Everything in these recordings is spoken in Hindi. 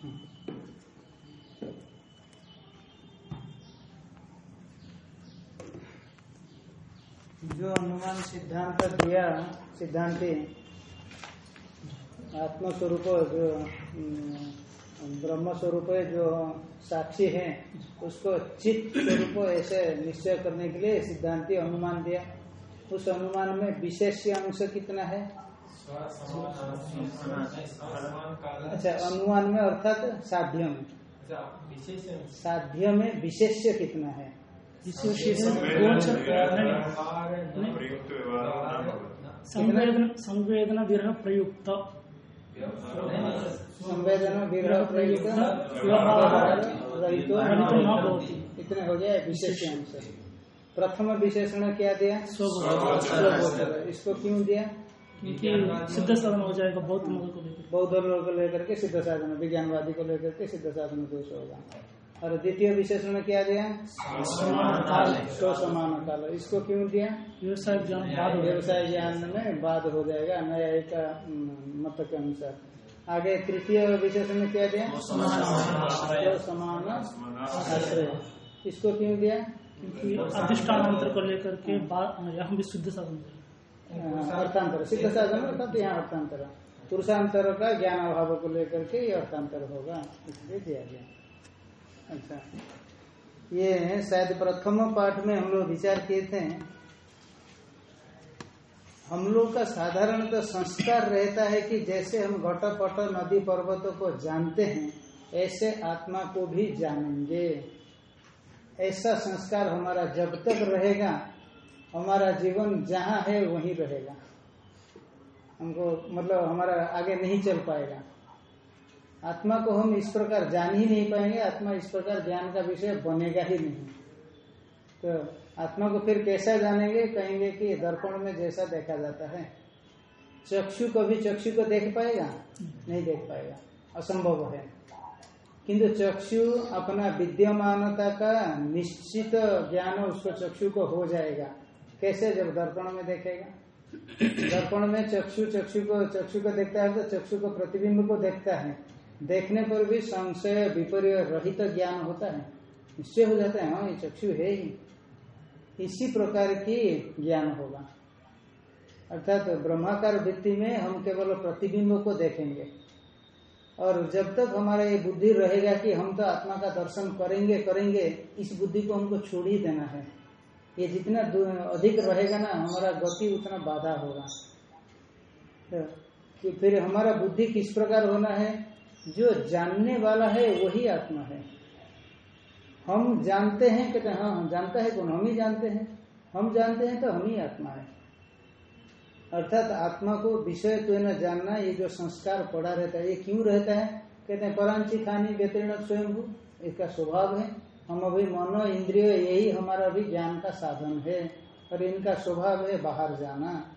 जो अनुमान सिद्धांत दिया, सिद्धांति, आत्मस्वरूप जो ब्रह्म स्वरूप जो साक्षी है, उसको चित्त स्वरूप ऐसे निश्चय करने के लिए सिद्धांति अनुमान दिया। उस अनुमान में विशेष अंश कितना है? अच्छा अनुमान में अर्थात साध्य में साध्य में विशेष्य कितना है संवेदना विरह प्रयुक्त संवेदना विरह प्रयुक्त इतने हो गया विशेष प्रथम विशेषण क्या दिया इसको क्यों दिया क्योंकि सिद्ध साधन हो जाएगा बौद्ध मत को लेकर। बौद्ध लोग को लेकर के सिद्ध साधन विज्ञानवादी को लेकर के सिद्ध साधन दोष होगा। और द्वितीय विशेषण में क्या दिया? स्व समान काल इसको क्यों दिया? व्यवसाय ज्ञान व्यवसाय ज्ञान में बाद हो जाएगा नया एक मत के अनुसार। आगे तृतीय विशेषण में क्या दिया? स्व समान आश्रय। इसको क्यों दिया? क्योंकि अधिष्ठानांतर को लेकर के बाद यहाँ भी शुद्ध साधन अर्थांतर सिद्ध साधन अर्थात यहाँ अर्थांतर पुरुषांतर का ज्ञान अभाव को लेकर के ये अर्थांतर होगा, इसलिए दिया गया। अच्छा। ये शायद प्रथम पाठ में हम लोग विचार किए थे। हम लोग का साधारणतः संस्कार रहता है कि जैसे हम घट पट नदी पर्वतों को जानते हैं, ऐसे आत्मा को भी जानेंगे। ऐसा संस्कार हमारा जब तक रहेगा हमारा जीवन जहाँ है, वहीं रहेगा। हमको मतलब हमारा आगे नहीं चल पाएगा। आत्मा को हम इस प्रकार जान ही नहीं पाएँगे, आत्मा इस प्रकार ज्ञान का विषय बनेगा ही नहीं। तो आत्मा को फिर कैसा जानेंगे? कहेंगे कि दर्पण में जैसा देखा जाता है। चक्षु कभी चक्षु को देख पाएगा? नहीं देख पाएगा। असंभव है। किंतु चक्षु अपना विद्यमानता का निश्चित ज्ञान उसको चक्षु को हो जाएगा। कैसे जब दर्पण में देखेगा? दर्पण में चक्षु चक्षु को चक्षु को देखता है तो चक्षु को प्रतिबिंब को देखता है। देखने पर भी संशय, विपर्य रहित तो ज्ञान होता है। निश्चय हो जाता है हाँ ये चक्षु है ही। इसी प्रकार की ज्ञान होगा। अर्थात तो ब्रह्माकार वृत्ति में हम केवल प्रतिबिंब को देखेंगे। और जब तक हमारा ये बुद्धि रहेगा कि हम तो आत्मा का दर्शन करेंगे करेंगे, इस बुद्धि को हमको छोड़ ही देना है। ये जितना अधिक रहेगा ना, हमारा गति उतना बाधा होगा। तो फिर हमारा बुद्धि किस प्रकार होना है? जो जानने वाला है, वही आत्मा है। हम जानते हैं कहते हाँ हम जानता है कौन? हम ही जानते हैं। हम जानते हैं तो हम ही आत्मा है। अर्थात आत्मा को विषय तो न जानना, ये जो संस्कार पड़ा रहता है, ये क्यों रहता है? कहते हैं परांची खानी व्यतीर्ण स्वयं इसका स्वभाव है। हम अभी मनो इंद्रिय यही हमारा भी ज्ञान का साधन है, और इनका स्वभाव है बाहर जाना।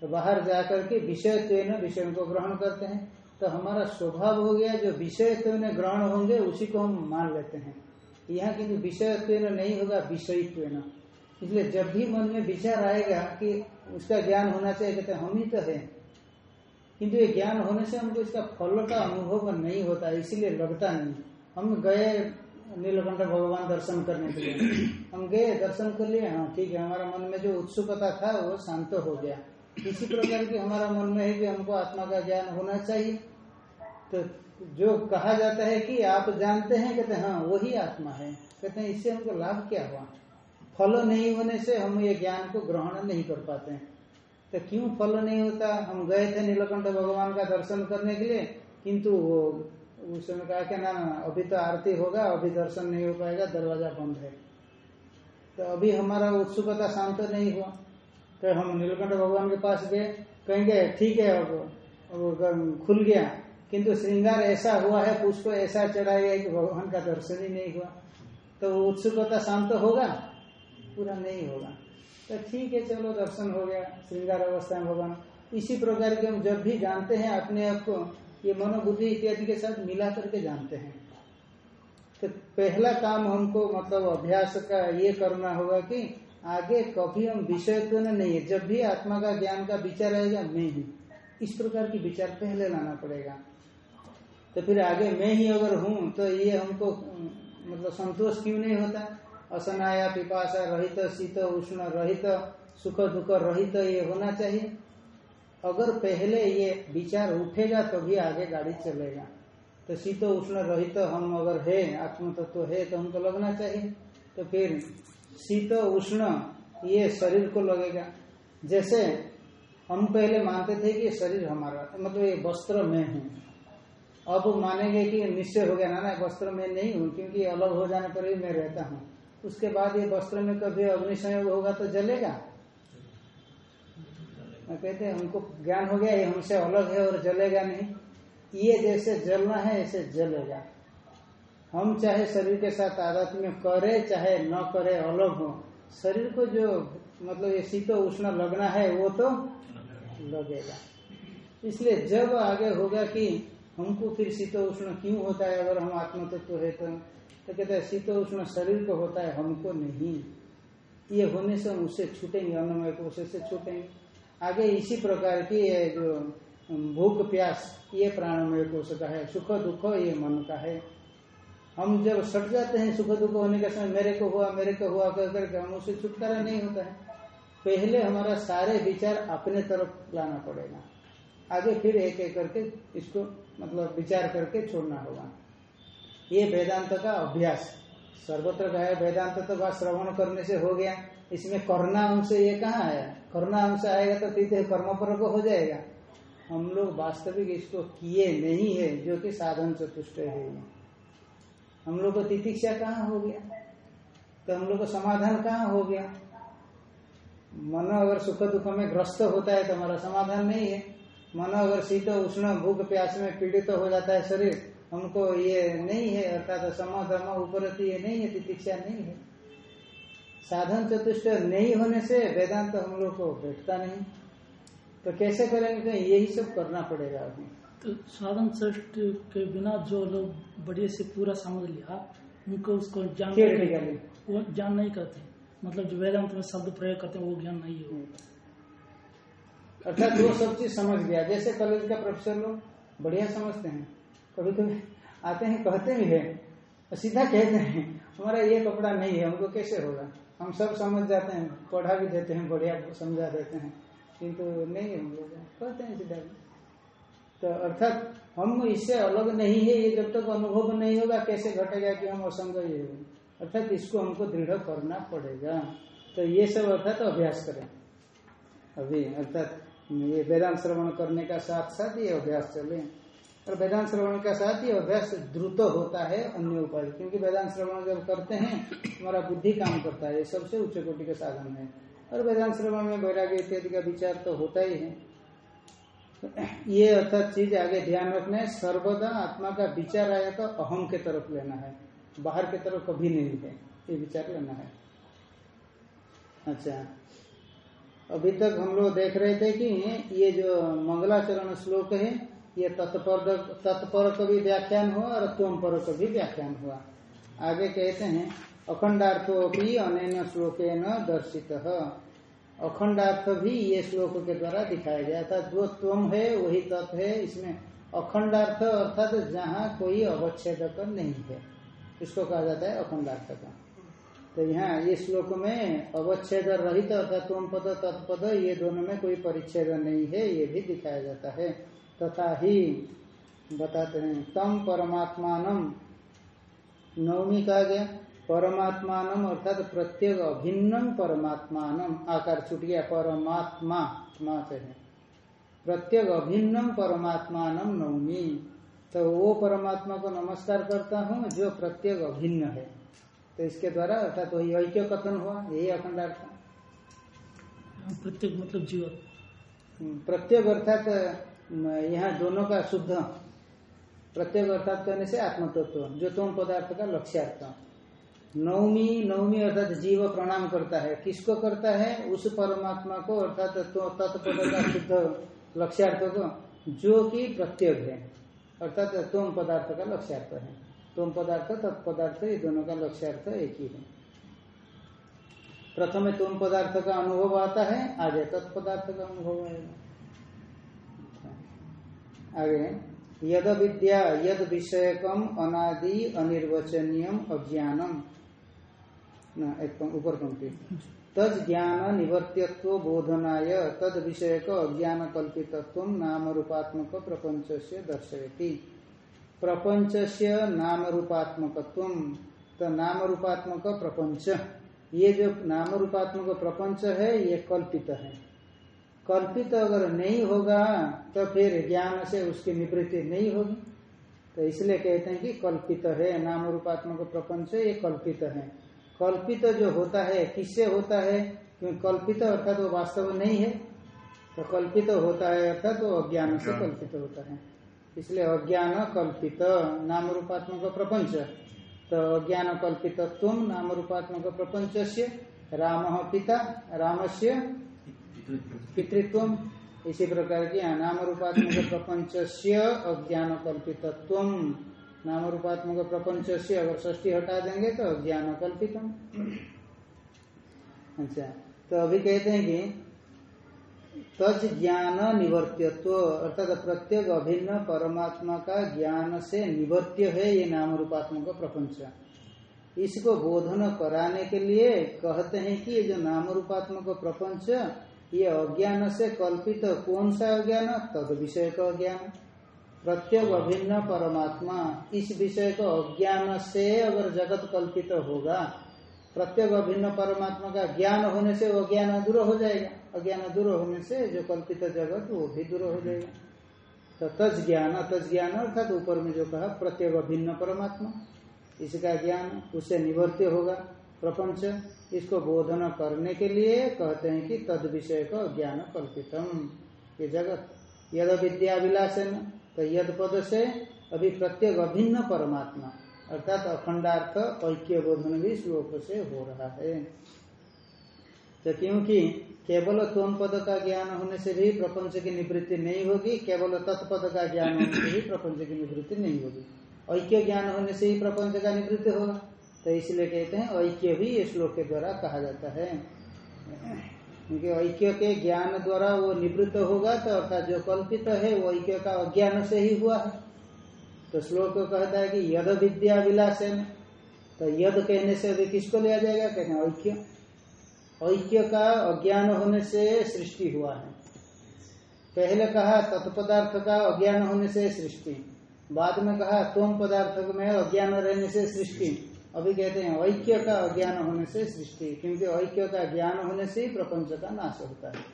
तो बाहर जाकर के विषय तो विषय को ग्रहण करते हैं। तो हमारा स्वभाव हो गया, जो विषय ग्रहण होंगे, उसी को हम मान लेते हैं। यहाँ विषय नहीं होगा विषयित्व इसलिए जब भी मन में विचार आएगा कि उसका ज्ञान होना चाहिए, कहते हम ही तो है। किंतु ये ज्ञान होने से हमको इसका फल का अनुभव नहीं होता, इसीलिए लगता नहीं। हम गए नीलकंठ भगवान दर्शन करने के लिए। हम गए, दर्शन कर लिए हाँ ठीक है, हमारा मन में जो उत्सुकता था, वो शांत हो गया। इसी प्रकार की हमारा मन में है कि हमको आत्मा का ज्ञान होना चाहिए। तो जो कहा जाता है कि आप जानते हैं, कहते हैं वही आत्मा है। कहते हैं, इससे हमको लाभ क्या हुआ? फल नहीं होने से हम ये ज्ञान को ग्रहण नहीं कर पाते हैं। तो क्यों फल नहीं होता? हम गए थे नीलकंठ भगवान का दर्शन करने के लिए, किंतु वो उस समय कहा कि ना, अभी तो आरती होगा, अभी दर्शन नहीं हो पाएगा, दरवाज़ा बंद है। तो अभी हमारा उत्सुकता शांत नहीं हुआ। तो हम नीलकंठ भगवान के पास गए, कहेंगे, ठीक है, अब अब खुल गया। किंतु श्रृंगार ऐसा हुआ है, पुष्प ऐसा चढ़ाया गया कि भगवान का दर्शन ही नहीं हुआ। तो उत्सुकता शांत होगा? पूरा नहीं होगा। तो ठीक है, चलो, दर्शन हो गया, श्रृंगार अवस्था में भगवान। इसी प्रकार के हम जब भी जानते हैं, अपने आप को ये मनोबुद्धि इत्यादि के साथ मिला करके जानते हैं। तो पहला काम हमको मतलब अभ्यास का ये करना होगा कि आगे कभी हम विषय तो नहीं है जब भी आत्मा का ज्ञान का विचार आएगा, मैं ही। इस प्रकार की विचार पहले लाना पड़ेगा। तो फिर आगे मैं ही अगर हूँ तो ये हमको मतलब संतोष क्यों नहीं होता? असनाया पिपाशा रहित, शीत, उष्ण रहित, सुख दुख रहित ये होना चाहिए। अगर पहले ये विचार उठेगा तभी तो आगे गाड़ी चलेगा। तो शीत उष्ण रहित तो हम अगर है आत्म तत्व तो है तो हमको लगना चाहिए। तो फिर शीत उष्ण ये शरीर को लगेगा। जैसे हम पहले मानते थे कि शरीर हमारा मतलब ये वस्त्र में हूँ। अब मानेंगे कि निश्चय हो गया। ना ना वस्त्र में नहीं हूँ, क्योंकि अलग हो जाने पर ही मैं रहता हूँ। उसके बाद ये वस्त्र में कभी अग्निसंयोग होगा तो जलेगा? कहते हैं हमको ज्ञान हो गया ये हमसे अलग है और जलेगा नहीं। ये जैसे जलना है ऐसे जलेगा। हम चाहे शरीर के साथ आदत में करे चाहे न करे अलग हो। शरीर को जो मतलब ये शीत उष्ण लगना है वो तो लगेगा। इसलिए जब आगे होगा कि हमको फिर शीत उष्ण क्यों होता है अगर हम आत्म तत्व है तो, तो कहते हैं शीत उष्ण शरीर को होता है हमको नहीं। ये होने से हम उससे छूटेंगे अन्नमय कोश से छूटेंगे। आगे इसी प्रकार की जो भूख प्यास, ये प्राणमय कोश का है, सुख दुख ये मन का है। हम जब सट जाते हैं सुख दुख होने के समय, मेरे को हुआ, मेरे को हुआ, कर करके हम उससे छुटकारा नहीं होता है। पहले हमारा सारे विचार अपने तरफ़ लाना पड़ेगा। आगे फिर एक एक करके इसको मतलब विचार करके छोड़ना होगा। ये वेदांत का अभ्यास। सर्वत्र का है, वेदांत तो बात श्रवण करने से हो गया। इसमें करना अंश ये कहाँ आया करना अंश आएगा तो तीर्थ कर्म पर हो जाएगा। हम लोग वास्तविक इसको किए नहीं है, जो कि साधन चतुष्ट है। हम लोग को तितिक्षा कहाँ हो गया? तो हम लोग को समाधान कहाँ हो गया? मन अगर सुख दुख में ग्रस्त होता है तो हमारा समाधान नहीं है। मन अगर शीत उष्ण भूख प्यास में पीड़ित तो हो जाता है शरीर, हमको ये नहीं है, अर्थात सम धर्म ये नहीं है, तितिक्षा नहीं है। साधन चतुष्ट नहीं होने से वेदांत तो हम लोग को बैठता नहीं। तो कैसे करेंगे? यही सब करना पड़ेगा अभी तो साधन श्रेष्ठ के बिना जो लोग बढ़िया से पूरा समझ लिया उनको उसको ज्ञान वो ज्ञान नहीं करते। मतलब जो वेदांत में शब्द प्रयोग करते हैं वो ज्ञान नहीं है। अर्थात वो सब चीज़ समझ गया। जैसे कॉलेज का प्रोफेसर लोग बढ़िया समझते हैं। कभी कभी आते हैं कहते भी है सीधा कहते हैं हमारा ये कपड़ा नहीं है हमको कैसे होगा? हम सब समझ जाते हैं, पढ़ा भी देते हैं, बढ़िया समझा देते हैं। किंतु नहीं है हम लोग कहते हैं सीधा। तो अर्थात हम इससे अलग नहीं है, ये जब तक अनुभव नहीं होगा, कैसे घटेगा कि हम असंग ये अर्थात इसको हमको दृढ़ करना पड़ेगा। तो ये सब अर्थात अभ्यास करें। अभी अर्थात ये वेदांत श्रवण करने का साथ साथ ये अभ्यास चले। और वेदांत श्रवण का साथ ये अभ्यास द्रुत होता है अन्य उपाय। क्योंकि वेदांत श्रवण जब करते हैं, हमारा बुद्धि काम करता है सबसे उच्च कोटि का साधन है। और वेदांत श्रवण में वैराग्य इत्यादि का विचार तो होता ही है। ये अर्थात चीज़ आगे ध्यान रखना है, सर्वदा आत्मा का विचार आया तो अहम के तरफ़ लेना है, बाहर के तरफ़ कभी नहीं है, ये विचार लेना है। अच्छा अभी तक हम लोग देख रहे थे कि ये जो मंगलाचरण श्लोक है ये तत्पर तत्पर को भी व्याख्यान हुआ और तुम पर का भी व्याख्यान हुआ। आगे कहते हैं? अखंडार्थोपी अन श्लोक न दर्शित। अखंडार्थ भी ये श्लोक के द्वारा दिखाया गया था। जो तुम है, वही तत्व है। इसमें अखंडार्थ अर्थात जहाँ कोई अवच्छेदक नहीं है। इसको कहा जाता है अखंडार्थ का तो यहाँ ये श्लोक में अवच्छेद रहित अर्थात तुम पद तत्पद ये दोनों में कोई परिच्छेद नहीं है, ये भी दिखाया जाता है। तथा ही बताते हैं तम परमात्मान नवमी कहा गया परमात्मान अर्थात प्रत्येक अभिन्नम परमात्मान आकार छुट गया परमात्मा से है। प्रत्येक अभिन्नम परमात्मान नवमी। तो वो परमात्मा को नमस्कार करता हूँ जो प्रत्येक अभिन्न है। तो इसके द्वारा अर्थात वही ऐक्य कथन हुआ यही अखंडार्थ प्रत्येक मतलब जीव। हम्म, प्रत्येक अर्थात यहाँ दोनों का शुद्ध प्रत्येक अर्थात करने से आत्मतत्व, जो तुम पदार्थ का लक्ष्यार्थ। नवमी नवमी अर्थात जीव प्रणाम करता है। किसको करता है? उस परमात्मा को अर्थात तो तत्पद का शुद्ध लक्ष्यार्थ को, जो कि प्रत्येक है। अर्थात तुम पदार्थ का लक्ष्यार्थ है। तुम पदार्थ, तत्पदार्थ, ये दोनों का लक्ष्यार्थ एक ही है। प्रथम तुम पदार्थ का अनुभव आता है, आगे तत्पदार्थ का अनुभव आएगा। आगे यद विद्या, यद विषयकम, अनादि, अनिर्वचनीयम, अज्ञानम। ना, एक ऊपर पंक्ति तद ज्ञान निवर्त्यत्व बोधनाय, तद विषयक अज्ञान कल्पितत्व नाम रूपात्मक प्रपंच से दर्शयति। प्रपंच से नाम रूपात्मक तो नाम रूपात्मक प्रपंच। ये जो नाम रूपात्मक प्रपंच है, ये कल्पित है। कल्पित अगर नहीं होगा तो फिर ज्ञान से उसकी निवृत्ति नहीं होगी। तो इसलिए कहते हैं कि कल्पित है नाम रूपात्मक प्रपंच ये कल्पित है। कल्पित जो होता है किससे होता है? क्योंकि कल्पित अर्थात वो वास्तव नहीं है। तो कल्पित होता है अर्थात वो अज्ञान से कल्पित होता है। इसलिए अज्ञान कल्पित नाम रूपात्मक प्रपंच। तो अज्ञान कल्पित तुम नाम रूपात्मक प्रपंच से राम पिता राम से पितृत्व इसी प्रकार की नाम रूपात्मक प्रपंच से अज्ञान कल्पित नाम रूपात्मक प्रपंच से अगर ष्टी हटा देंगे तो अज्ञान कल्पितम अच्छा तो अभी कहते हैं कि तज ज्ञान निवर्त्यत्व, अर्थात प्रत्येक अभिन्न परमात्मा का ज्ञान से निवर्त्य है ये नाम रूपात्मक प्रपंच। इसको बोधन कराने के लिए कहते हैं कि ये जो नाम रूपात्मक प्रपंच ये अज्ञान से कल्पित तो कौन सा अज्ञान? तद विषय का अज्ञान। प्रत्येक अभिन्न परमात्मा, इस विषय को अज्ञान से अगर जगत कल्पित तो होगा प्रत्येक अभिन्न परमात्मा का ज्ञान होने से वो ज्ञान दूर हो जाएगा। अज्ञान दूर होने से जो कल्पित जगत, वो भी दूर हो जाएगा। तो तज ज्ञान तज ज्ञान अर्थात ऊपर में जो कहा प्रत्येक अभिन्न परमात्मा। इसका ज्ञान उससे निवर्त्य होगा। प्रपंच। इसको बोधन करने के लिए कहते हैं कि तद विषय का ज्ञान कल्पितम। ये जगत। यद विद्या विलास तो यद पद से अभी प्रत्येक अभिन्न परमात्मा, अर्थात अखंडार्थ ऐक्य बोधन भी श्लोक से हो रहा है। तो क्योंकि केवल तोम पद का ज्ञान होने से भी प्रपंच की निवृत्ति नहीं होगी, केवल तत्पद का ज्ञान होने से भी प्रपंच की निवृत्ति नहीं होगी। ऐक्य ज्ञान होने से ही प्रपंच का निवृत्ति होगा। तो इसलिए कहते हैं ऐक्य भी ये श्लोक के द्वारा कहा जाता है। क्योंकि ऐक्य के ज्ञान द्वारा वो निवृत्त होगा तो अर्थात जो कल्पित है वो ऐक्य का अज्ञान से ही हुआ है। तो श्लोक कहता है कि यद विद्या विलास है तो यद कहने से अभी किसको लिया जाएगा? कहते हैं ऐक्य। ऐक्य का अज्ञान होने से सृष्टि हुआ है। पहले कहा तत्पदार्थ का अज्ञान होने से सृष्टि। बाद में कहा तुम पदार्थ में अज्ञान रहने से सृष्टि। अभी कहते हैं, ऐक्य का अज्ञान होने से सृष्टि, क्योंकि ऐक्य का ज्ञान होने से ही प्रपंच का नाश होता है।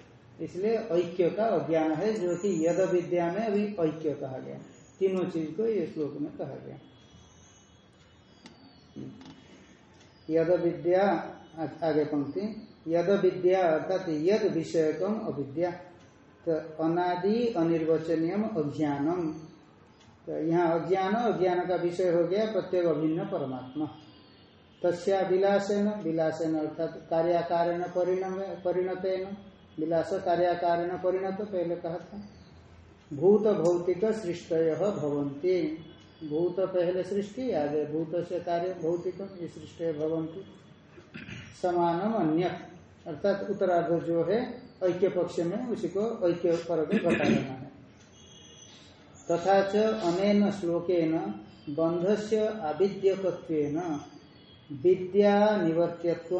इसलिए ऐक्य का अज्ञान है, जो कि यद विद्या में अभी ऐक्य कहा गया तीनों चीज़ को ये श्लोक में कहा गया यद विद्या आगे पंक्ति यद विद्या अर्थात यद विषयकम अविद्या तो अनादि अनिर्वचनीयम अज्ञानम। तो यहाँ अज्ञान अज्ञान का विषय हो गया, प्रत्येक अभिन्न परमात्मा। तस्या विलासन विलासन अर्थात कार्याकारण परिणत विलास कार्याकारण परिणत, पहले कहा था। भूत भौतिक सृष्ट भवंती भूत पहले सृष्टि, आगे भूत से कार्य, भौतिक, ये सृष्ट भवंती समानम अन्य। अर्थात उत्तरार्ध जो है, ऐक्य पक्ष में, उसी को ऐक्य पर घटा देना है। तथा च अनेन श्लोकेन बंध से आविद्यक विद्या निवर्त्यत्व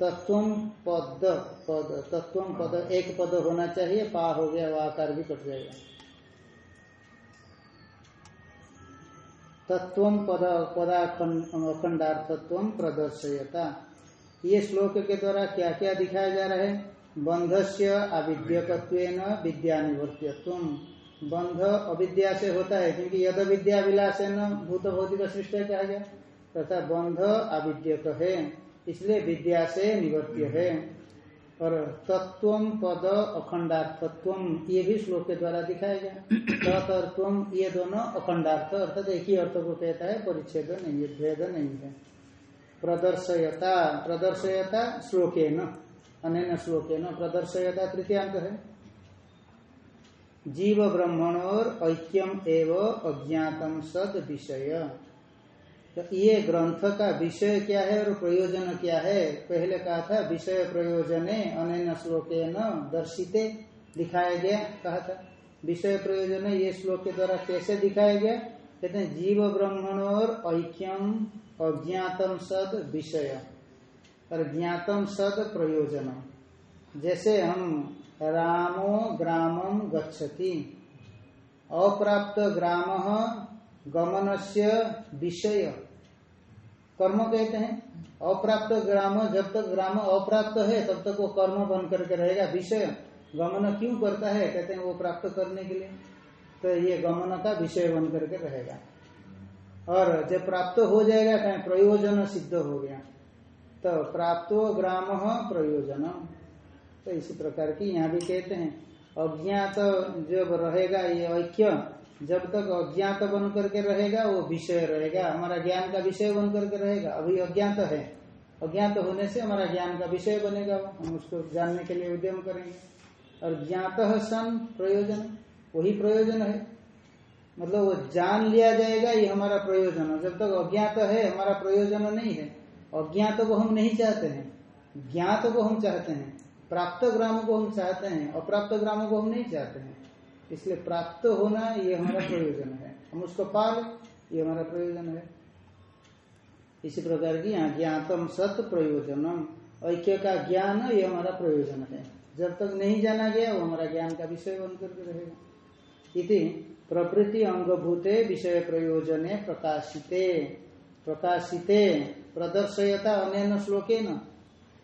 तत्व पद पद तत्व पद, एक पद होना चाहिए, पा हो गया वह आकार भी कट जाएगा। तत्व पद पदाखंडार्थत्व प्रदर्शयता। ये श्लोक के द्वारा क्या क्या दिखाया जा रहा है? बंध से अविद्यक विद्या निवर्त्यत्व। बंध अविद्या से होता है, क्योंकि यद विद्या विलास भूत भौतिक सृष्टि कहा गया। तथा बंध अविद्यक है, इसलिए विद्या से निवर्त्य है। और तत्व पद अखंडार्थत्व, ये भी श्लोक के द्वारा दिखाया गया। तत् और तुम ये दोनों अखंडार्थ, अर्थात एक ही अर्थ को कहता है, परिच्छेद नहीं है, भेद नहीं है। प्रदर्शयता प्रदर्शयता श्लोके न अन श्लोके न प्रदर्शयता तृतीयांक है। जीव ब्रह्मणोर ऐक्यम एवं अज्ञातम सद विषय। तो ये ग्रंथ का विषय क्या है और प्रयोजन क्या है? पहले कहा था, विषय प्रयोजन अन श्लोक न दर्शिते दिखाया गया, कहा था। विषय प्रयोजन ये श्लोक के द्वारा कैसे दिखाया गया? कहते हैं, जीव ब्रह्मण और ऐक्यम अज्ञातम सद विषय। और ज्ञातम सद प्रयोजन। जैसे हम रामो ग्रामम गच्छति, अप्राप्त ग्राम गमन से विषय। कर्म कहते हैं। अप्राप्त ग्राम, जब तक ग्राम अप्राप्त है, तब तक वो कर्म बन करके रहेगा। विषय गमन क्यों करता है? कहते हैं वो प्राप्त करने के लिए। तो ये गमन का विषय बन करके रहेगा। और जब प्राप्त हो जाएगा, कहीं प्रयोजन सिद्ध हो गया। तो प्राप्त ग्राम प्रयोजन। तो इसी प्रकार की यहाँ भी कहते हैं। अज्ञात जब रहेगा ये ऐक्य जब तक अज्ञात बन करके रहेगा, वो विषय रहेगा। हमारा ज्ञान का विषय बन करके रहेगा। अभी अज्ञात है। अज्ञात होने से हमारा ज्ञान का विषय बनेगा हम उसको जानने के लिए उद्यम करेंगे। और ज्ञात सन, प्रयोजन, वही प्रयोजन है। मतलब वो जान लिया जाएगा, ये हमारा प्रयोजन जब तक अज्ञात है, हमारा प्रयोजन नहीं है। अज्ञात को हम नहीं चाहते हैं। ज्ञात को हम चाहते हैं। प्राप्त ग्राम को हम चाहते हैं। अप्राप्त ग्राम को हम नहीं चाहते हैं। इसलिए प्राप्त होना ये हमारा प्रयोजन है। हम उसको पाल, ये हमारा प्रयोजन है। इसी प्रकार की यहाँ ज्ञातम सत प्रयोजनम ऐक्य का ज्ञान ये हमारा प्रयोजन है। जब तक नहीं जाना गया, वो हमारा ज्ञान का विषय बन करके रहेगा। इति प्रकृति अंगभूते विषय प्रयोजने प्रकाशिते। प्रकाशिते प्रदर्शयता अन्य श्लोके न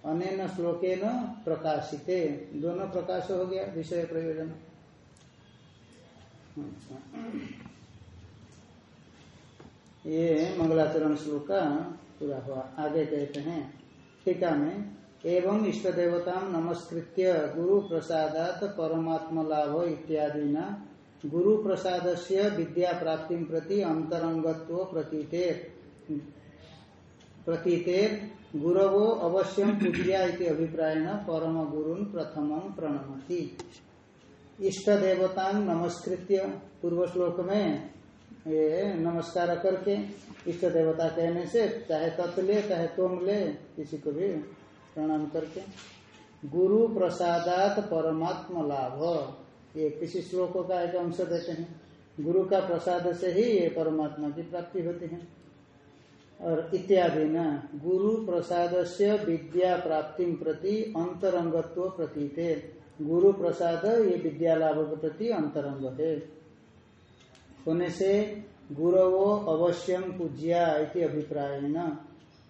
अन्य श्लोके न प्रकाशिते। दोनों प्रकाश हो गया, विषय प्रयोजन। ये मंगलाचरण श्लोक का पूरा हुआ। आगे कहते हैं, टीका में, एवं इष्ट देवता नमस्कृत्य गुरु प्रसादात परमात्म लाभ इत्यादि न गुरु प्रसाद से विद्या प्राप्ति प्रति अंतरंगत्व प्रतीतेर। प्रतीतेर, गुरवो अवश्यम पूज्या इति अभिप्रायण परम गुरुन प्रथम प्रणमति। इष्ट देवता नमस्कृत्य पूर्व श्लोक में ये नमस्कार करके इष्ट देवता कहने से चाहे तत् ले, चाहे तुम ले, किसी को भी प्रणाम करके। गुरु प्रसादात परमात्म लाभ। ये किसी श्लोक का एक अंश देते हैं। गुरु का प्रसाद से ही ये परमात्मा की प्राप्ति होती है। और इत्यादि न, गुरु प्रसाद से विद्या प्राप्ति प्रति अंतरंगत्व प्रतीत। गुरु प्रसाद ये विद्या लाभ के प्रति अंतरंग है होने से गुरवो अवश्यम पूज्या इति अभिप्राय न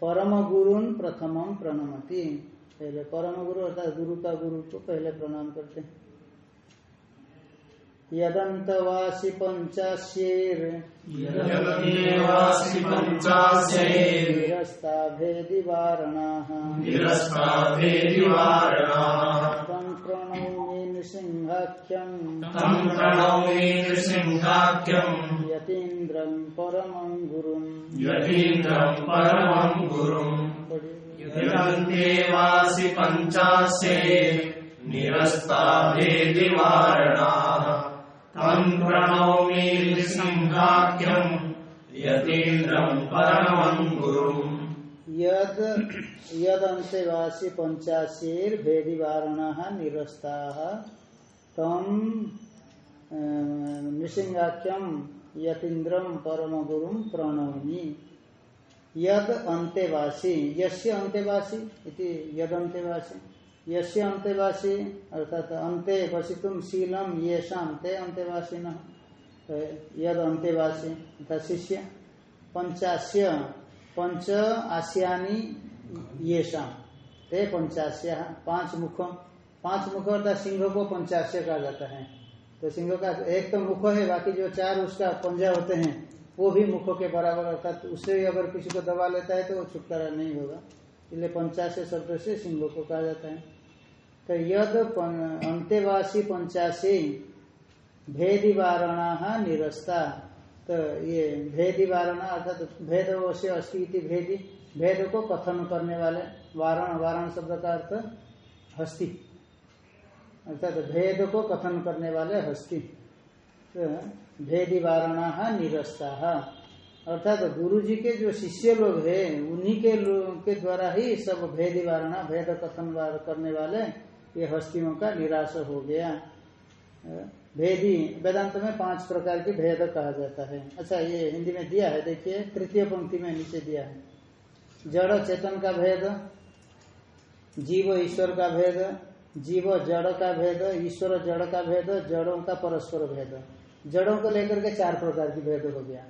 परम गुरुन प्रथमम प्रणमति। पहले परम गुरु अर्थात गुरु का गुरु को पहले प्रणाम करते हैं। यदन्तेवासि पञ्चास्यैर् क्यम् प्रणवीन्द्रिं वाक्यम् यतीन्द्रम् परमम् गुरुम् यतीन्द्रम् तम् प्रणौमि वासि यतीन्द्रम् परमम् गुरुम् यदन्ते वासि पञ्चाशेर्भेदिवारणः निरस्ताः तम नृसिंहाख्यम यतीन्द्रम परम गुरुम प्रणौमी यद अंतेवासी यस्य अंतेवासी इति यद अंतेवासी यस्य अंतेवासी अर्थात अंते वसितुम शीलम ये शाम अंतेवासी न यद अंतेवासी अर्थात शिष्य। पंचास्य, पंच आसियानी ये शाम ते पंचास्य, पाँच मुख। पाँच मुख अर्थात सिंह को पंचास्य कहा जाता है। तो सिंह का एक तो मुख है, बाकी जो चार उसका पंजा होते हैं, वो भी मुखों के बराबर अर्थात उससे अगर किसी को दबा लेता है तो वो छुटकारा नहीं होगा। इसलिए पंचास्य शब्द से सिंह को कहा जाता है। तो यद अंत्यवासी पंचासी भेदी वारणा निरस्ता। तो ये भेदी वारणा अर्थात भेद अवश्य अस्थिति भेदी, भेद को कथन करने वाले, वारण वारण शब्द का अर्थ हस्ती। अर्थात भेद को कथन करने वाले हस्ती। तो भेदी वारणा निरस्ता। अर्थात गुरु जी के जो शिष्य लोग हैं, उन्हीं के लोग के द्वारा ही सब भेदी वारणा भेद कथन करने वाले ये हस्तियों का निराश हो गया। भेदी, वेदांत में पाँच प्रकार की भेद कहा जाता है। अच्छा ये हिंदी में दिया है, देखिए, तृतीय पंक्ति में नीचे दिया है। जड़ चेतन का भेद, जीव ईश्वर का भेद जीव जड़ का भेद, ईश्वर जड़ का भेद, जड़ों का परस्पर भेद। जड़ों को लेकर के चार प्रकार की भेद हो गया।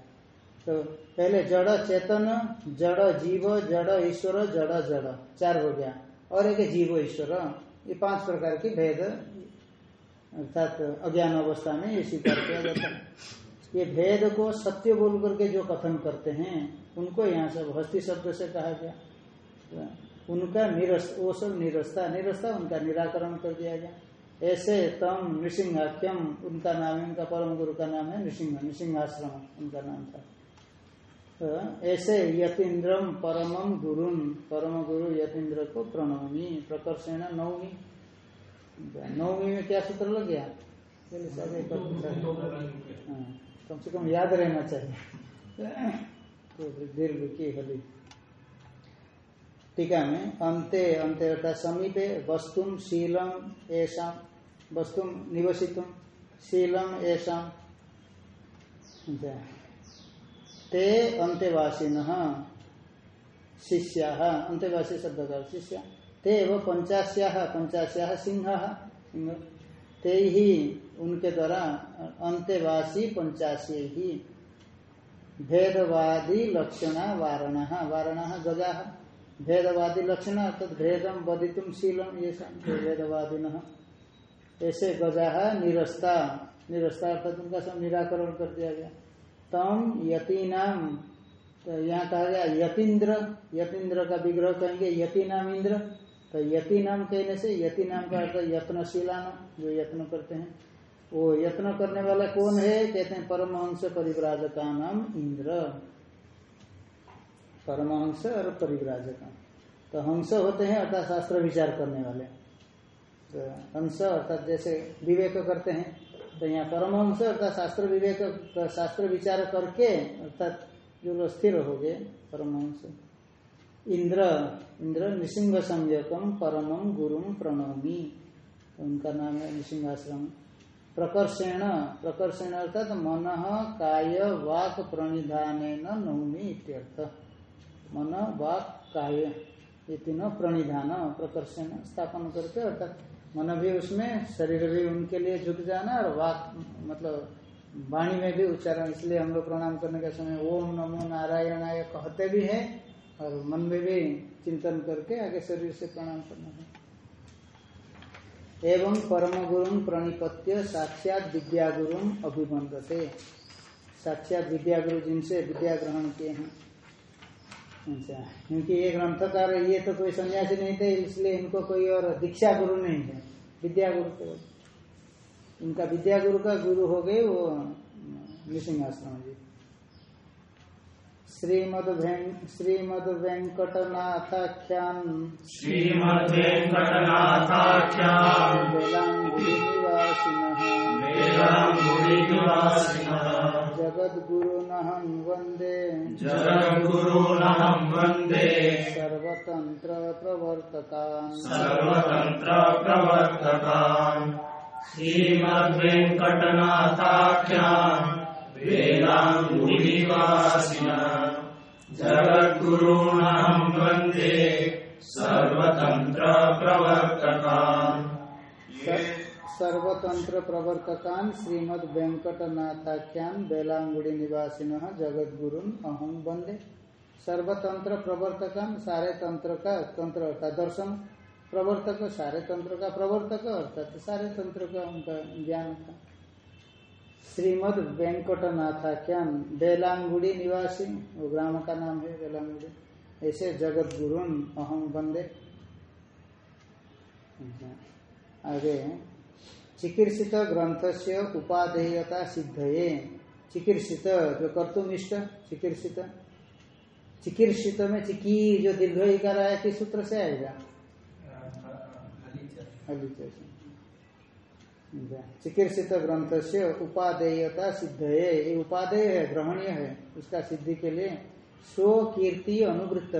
तो पहले जड़ चेतन, जड़ जीव, जड़ ईश्वर, जड़ जड़। चार हो गया। और एक जीव ईश्वर। ये पाँच प्रकार की भेद। अर्थात अज्ञान अवस्था में ये स्वीकार किया जाता है। ये भेद को सत्य बोल करके जो कथन करते हैं, उनको यहाँ सब हस्ती शब्द से कहा गया। उनका निरस्त वो सब निरस्ता निरस्ता उनका निराकरण कर दिया गया। ऐसे तम नृसिंहाख्यम उनका नाम है उनका परम गुरु का नाम है नृसिंह नृसिंहाश्रम उनका नाम था। तो ऐसे यतीन्द्रम परमम गुरुन परम गुरु यतीन्द्र को प्रणवमी प्रकर्षण नवमी नवमी में क्या सूत्र लग गया? हाँ, कम से कम याद रहना चाहिए। तो दीर्घ की हली टीका में अंते अंते अर्थात समीपे वस्तुम शीलम ऐसा वस्तुम निवसितुम शीलम ऐसा ते अंत्यवासीन, शिष्या, अंत्यवासी शब्द का शिष्या। ते वो पंचाश्या पंचाश्या सिंह। ते ही उनके द्वारा अंत्यवासी पंचाशी ही। भेदवादी, लक्षण, वारण वारण, गजा। भेदवादी लक्षण अर्थात भेदम बदितुम शीलम ये भेदवादी न ऐसे गजा निरस्ता। निरस्ता अर्थात उनका सब निराकरण कर दिया गया। तम यतीनाम तो यहाँ कहा गया, यतीन्द्र। यतीन्द्र का विग्रह कहेंगे यती नाम इंद्र। तो यति नाम कहने से यति नाम का अर्थ यत्नशीला नाम जो यत्न करते हैं। वो यत्न करने वाला कौन है? कहते हैं परमहंस परिव्राजका नाम इंद्र। परमहंस और परिव्राजका तो हंस होते हैं अर्थात शास्त्र विचार करने वाले। तो हंस अर्थात जैसे विवेक करते हैं तो यहाँ परमहंस अर्थात शास्त्र विवेक शास्त्र विचार करके अर्थात जो लोग स्थिर हो गए, परमहंस। इंद्र इंद्र नृसिंह संज्ञकम परमम गुरुम प्रणोमी। उनका नाम है नृसिंहाश्रम प्रकर्षेण प्रकर्षेण अर्थात मन काय वाक प्रणिधान नौमी इत्यर्थ। मन, वाक काय ये तीनों प्रणिधान प्रकर्षण स्थापन करके अर्थात मन भी उसमें, शरीर भी उनके लिए झुक जाना और वाक मतलब वाणी में भी उच्चारण, इसलिए हम लोग प्रणाम करने के समय ओम नमो नारायण आय कहते भी है और मन में भी चिंतन करके आगे शरीर से प्रणाम करना है। एवं परम गुरु प्रणिपत्य साक्षात विद्या गुरु अभिबंधते। साक्षात विद्या गुरु जिनसे विद्या ग्रहण किए हैं। अच्छा क्योंकि ये ग्रंथकार ये तो कोई सन्यासी नहीं थे इसलिए इनको कोई और दीक्षा गुरु नहीं है विद्या गुरु तो इनका विद्या गुरु का गुरु हो गए वो नृसिंहाश्रम जी। श्रीमद श्रीमद वेंकटनाथाख्यान। श्रीमद वेंकटनाथाख्यान। वेलांगुड़ी निवासिनः जगद्गुरुनहं वंदे। जगद्गुरूनहं वंदे। सर्वतन्त्र प्रवर्तकान् सर्वतन्त्रप्रवर्तकान्। श्रीमद्वेङ्कटनाथाख्यान्। वेदाङ्गुनिवासिनः जगद्गुरूणहं वंदे। सर्वतन्त्रप्रवर्तकान्। सर्वतंत्र प्रवर्तकान श्रीमद वेंकटनाथाख्यान बेलांगुड़ी निवासिन जगद्गुरुन अहम वंदे सर्वतंत्र प्रवर्तकान सारे तंत्र का तंत्र अर्थात दर्शन प्रवर्तक सारे तंत्र का प्रवर्तक, अर्थात सारे तंत्र का उनका ज्ञान था। श्रीमद वेंकटनाथाख्यान बेलांगुड़ी निवासी वो ग्राम का नाम है बेलांगुड़ी ऐसे जगत गुरुन अहम वंदे आगे चिकीर्षित ग्रंथ से उपादेयता सिद्धये। चिकीर्षित, जो कर्तुमिष्ट चिकीर्षित। चिकीर्षित में चिकी, जो दीर्घ कर रहा है किस सूत्र से आएगा? चिकित्सित ग्रंथ से उपादेयता सिद्ध है ये उपादेय है, ग्रहणीय है। उसका सिद्धि के लिए स्व कीर्ति अनुवृत्त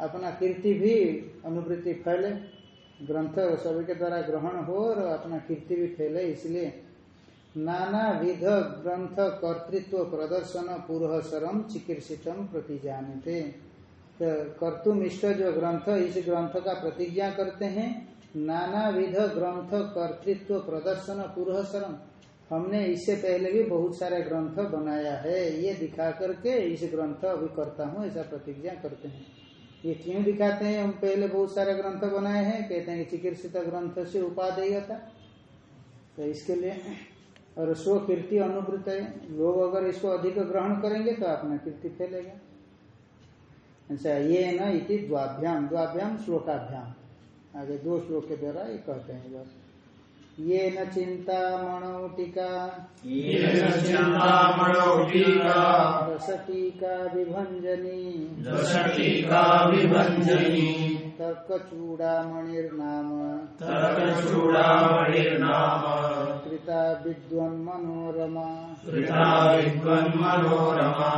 अपना कीर्ति भी अनुवृत्ति फैले। ग्रंथ सभी के द्वारा ग्रहण हो और अपना कीर्ति भी फैले, इसलिए नाना विध ग्रंथ कर्तृत्व प्रदर्शन पूर्व सरम चिकित्सितम प्रति जानते। तो कर्तुम इष्ट जो ग्रंथ, इस ग्रंथ का प्रतिज्ञा करते हैं नाना विध ग्रंथ कर्तृत्व प्रदर्शन पूर्व सरम हमने इससे पहले भी बहुत सारे ग्रंथ बनाया है, ये दिखा करके इस ग्रंथ अभी करता हूँ, ऐसा प्रतिज्ञा करते हैं। ये क्यों दिखाते हैं? हम पहले बहुत सारे ग्रंथ बनाए हैं, कहते हैं चिकित्सित ग्रंथ से उपाधेय था तो इसके लिए, और स्व कीर्ति अनुवृत है। लोग अगर इसको अधिक ग्रहण करेंगे तो अपना कीर्ति फैलेगा। अच्छा ये ना इति द्वाभ्याम। द्वाभ्याम श्लोकाभ्याम। आगे दो श्लोक के द्वारा ये कहते हैं बस। ये न चिंता मणो टीका येन चिन्तामणौ टीका रसटीका विभंजनी दशटीका विभञ्जनी तर्कचूडामणिर्नाम। तर्कचूडामणिर्नाम। कृता विद्वन्मनोरमा कृता विद्वन्मनोरमा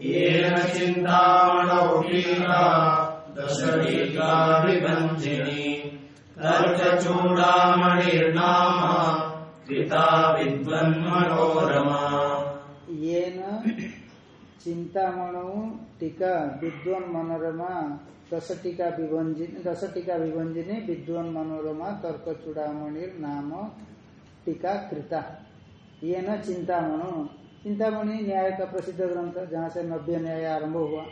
येन चिन्तामणौ टीका दशटीका विभञ्जिनी तर्कचूडामणिर्नाम कृता विद्वन्मनोरमा। ये न टीका विद्वान मनोरमा दस टीका विभंजिनी दस टीका विभंजिनी विद्वान मनोरमा तर्क चूड़ामणिर नाम टीका कृता। ये न चिंतामणो चिंतामणि न्याय का प्रसिद्ध ग्रंथ जहाँ से नव्य न्याय आरंभ हुआ,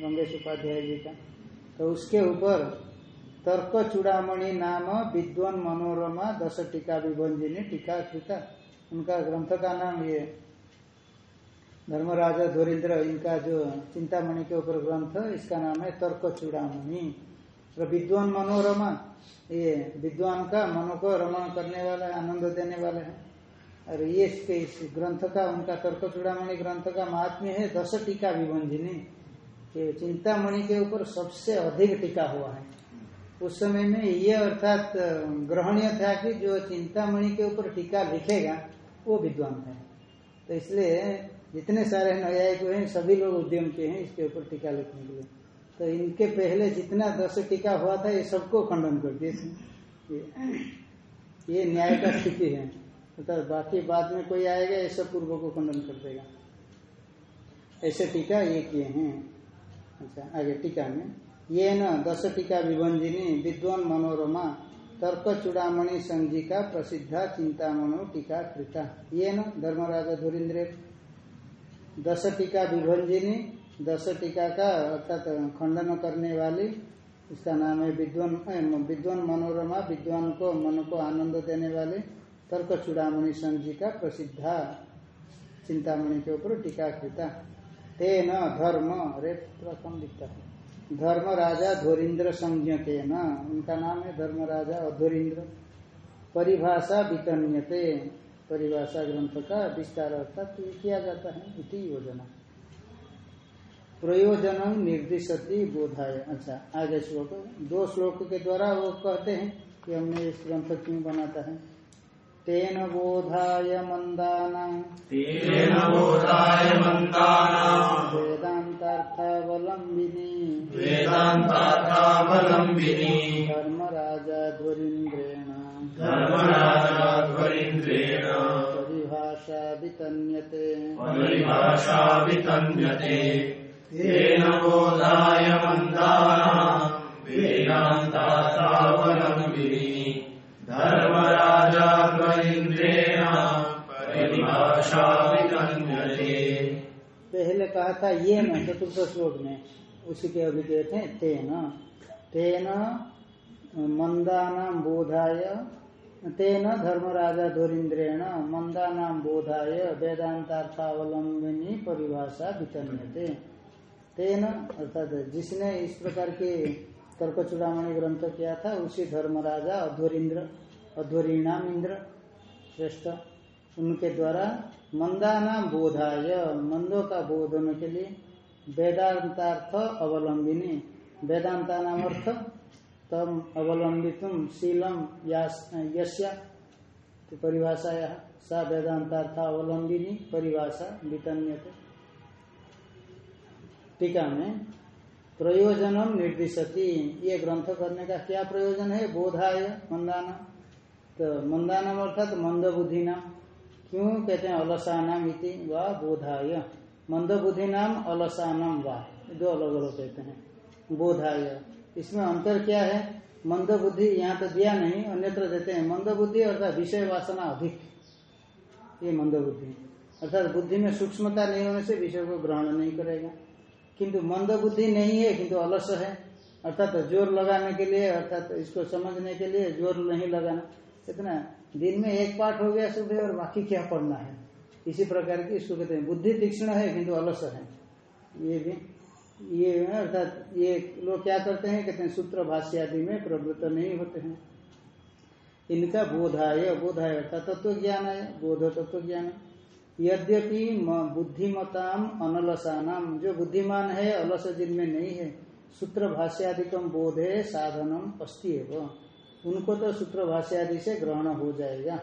गंगेश उपाध्याय जी का। तो उसके ऊपर तर्क चूड़ामणि नाम विद्वान मनोरमा दस टीका विभंजिनी टीका कृता। उनका ग्रंथ का नाम ये धर्मराजा धोरिंद्र, इनका जो चिंतामणि के ऊपर ग्रंथ, इसका नाम है तर्क चूड़ामणि और विद्वान मनोरमा, ये विद्वान का मनो को रमण करने वाला है, आनंद देने वाला है। और ये इसके इस ग्रंथ का, उनका तर्क चूड़ामणि ग्रंथ का महात्म्य है दस टीका विभंजिनी चिंतामणि के ऊपर सबसे अधिक टीका हुआ है। उस समय में ये अर्थात ग्रहणीय था कि जो चिंतामणि के ऊपर टीका लिखेगा वो विद्वान है। तो इसलिए जितने सारे न्यायिक हैं सभी लोग उद्यम के हैं इसके ऊपर टीका लिखने के लिए। तो इनके पहले जितना दस टीका हुआ था ये सबको खंडन कर दिए ये, न्याय का स्थिति है। तो बाकी बाद में कोई आएगा सब पूर्व को खंडन कर देगा। ऐसे टीका ये किए हैं। अच्छा आगे टीका में। ये न दस टीका विभंजिनी विद्वान मनोरमा, तर्क चूड़ामणि संजीका प्रसिद्धा चिंतामणो टीका कृता। ये न धर्मराजा धुरिंद्र। दस टीका विभंजिनी दस टीका का अर्थात खंडन करने वाली, इसका नाम है विद्वान विद्वान मनोरमा विद्वान को मन को आनंद देने वाले, तर्क चूड़ामणि संजीका प्रसिद्धा चिंतामणि के ऊपर टीका कृता। तेन धर्म अरे थोड़ा कम दिखता है धर्म राजा धोरिंद्र संज्ञ के न। उनका नाम है धर्म राजा अधोरिंद्र परिभाषा वितन्यते परिभाषा ग्रंथ का विस्तार अर्थात किया जाता है इति योजना। प्रयोजन निर्दिशति बोधाय। अच्छा आगे श्लोक। दो श्लोक के द्वारा वो कहते हैं कि हमने इस ग्रंथ क्यों बनाता है? तेन बोधाय मंदाना। तेन बोधाय वेदांतार्थावलंबिनी वेदान्तार्थावलम्बिनी। धर्मराजा धर्मराजाध्वरीन्द्रेण। परिभाषा वितन्यते परिभाषा वितन्यते तेन बोधाय मन्दानाम् वेदान्तार्थावलम्बिनी। धर्मराजाध्वरीन्द्रेण पहले कहा था, ये न, चतुर्थ श्लोक में, उसी के अभिधेय थे, तेन। तेन मंदानाम बोधाय, तेन धर्मराजा धोरिंद्रेण मंदानाम बोधाय वेदांतार्थावलंबिनी परिभाषा वितन्यते। तेन, अर्थात जिसने इस प्रकार के तर्क चूड़ामणि ग्रंथ किया था, उसी धर्मराजा अध्वरिंद्र अध्वरीणाम इंद्र, श्रेष्ठ। उनके द्वारा मंदाना बोधाय, मंदों का बोधन के लिए वेदांतार्थ अवलंबिनी। वेदांता नाम अर्थ, तम अवलंबितुम शीलम यस्या तो परिभाषा यह सा वेदांतार्थ अवलंबिनी, परिभाषा वितन्यते। टीका में, प्रयोजनम निर्दिशति, ये ग्रंथ करने का क्या प्रयोजन है? बोधाय, मंदाना। तो मंदानम अर्थात मंद बुद्धि नाम क्यों कहते हैं अलसानाम इति व बोधाय? मंद बुद्धि नाम अलसानम वा। दो अलग अलग कहते हैं। बोधाय। इसमें अंतर क्या है? मंद बुद्धि यहाँ तो दिया नहीं, अन्यत्र देते हैं। मंद बुद्धि अर्थात विषय वासना अधिक। ये मंद बुद्धि अर्थात बुद्धि में सूक्ष्मता नहीं होने से विषय को ग्रहण नहीं करेगा। किंतु मंद बुद्धि नहीं है, किंतु अलस है। अर्थात ज़ोर लगाने के लिए, अर्थात इसको समझने के लिए ज़ोर नहीं लगाना। इतना दिन में एक पाठ हो गया सुबह और बाकी क्या पढ़ना है? इसी प्रकार की इसको कहते हैं बुद्धि तीक्ष्ण है, किंतु अलस है। ये भी, ये अर्थात ये लोग क्या करते हैं? कहते हैं सूत्र भाष्य आदि में प्रवृत्त नहीं होते हैं। इनका बोधाय बोधाय अर्थात तत्व ज्ञान है, बोध तत्व ज्ञान यद्यपि बुद्धिमताम अनलसानाम, जो बुद्धिमान है, अलस जिनमें नहीं है, सूत्र भाष्यादिकम बोधे साधनम एवं। उनको तो सूत्र भाष्यादि से ग्रहण हो जाएगा।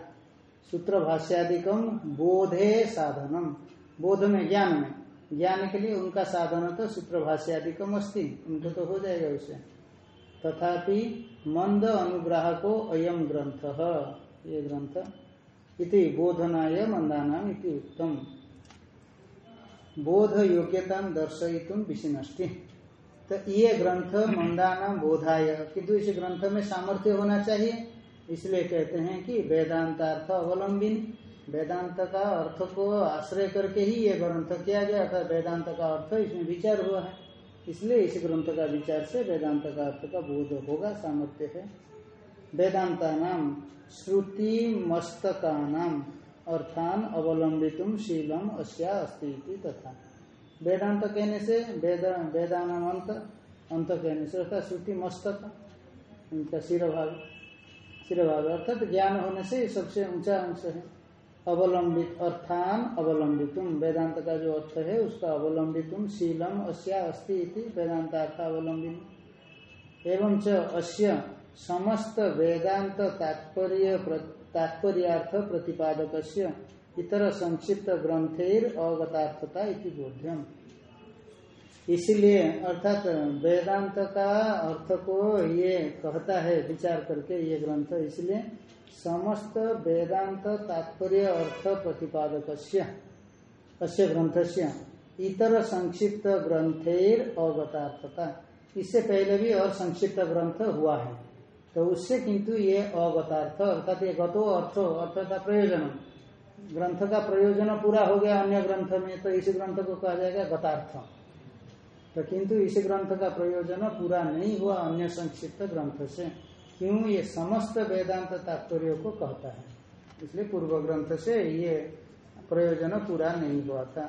सूत्र भाष्यादिकम बोधे साधनम। बोध में ज्ञान में। ज्ञान के लिए उनका साधन तो सूत्र भाष्यादिकम अस्ति। उनको तो हो जाएगा उसे। तथापि मंद अनुग्राहको अयम ग्रंथ। ये ग्रंथ। इति बोधनाय मंदानाम इति उत्तम बोध योग्यता दर्शयितुम विशिनष्टि तो ये ग्रंथ मंदानाम बोधाय। किंतु इस ग्रंथ में सामर्थ्य होना चाहिए। इसलिए कहते हैं कि वेदांतार्थ अवलंबिन। वेदांत का अर्थ को आश्रय करके ही ये ग्रंथ किया गया अर्थात वेदांत का अर्थ इसमें विचार हुआ है। इसलिए इस ग्रंथ का विचार से वेदांत का अर्थ का बोध होगा, सामर्थ्य है। वेदांता नाम श्रुति मस्तका नाम अर्थान अवलंबित शीलम अस्या अस्ती तथा। वेदांत कहने से वेद वेदानाम अंत अंत कहने से अर्थात श्रुति मस्तक उनका सिर भाग सिर भाग अर्थात ज्ञान होने से सबसे ऊंचा अंश है। अवलंबित अर्थान अवलंबितुम वेदांत का जो अर्थ है उसका अवलंबितुम शीलम अस्या अस्ति इति वेदांत अर्थ अवलंबित एवं च अस्य समस्त वेदांत तात्पर्य तात्पर्यार्थ प्रतिपादक इतर संक्षिप्त ग्रंथेर अवगतार्थता इति बोध्यम। इसलिए, अर्थात वेदांत का अर्थ को ये कहता है, विचार करके ये ग्रंथ। इसलिए, समस्त वेदांत तात्पर्य अर्थ प्रतिपादक अस्य ग्रंथ से इतर संक्षिप्त ग्रंथेर अवगतार्थता। इससे पहले भी और संक्षिप्त ग्रंथ हुआ है। तो उससे किंतु ये अवगतार्थ, अर्थात ये गतो अर्थ अर्थ का प्रयोजन ग्रंथ का प्रयोजन पूरा हो गया अन्य ग्रंथ में तो इस ग्रंथ को कहा जाएगा गतार्थ तो किंतु इस ग्रंथ का प्रयोजन पूरा नहीं हुआ अन्य संक्षिप्त ग्रंथ से, क्यों ये समस्त वेदांत तात्पर्य को कहता है? इसलिए पूर्व ग्रंथ से ये प्रयोजन पूरा नहीं हुआ था।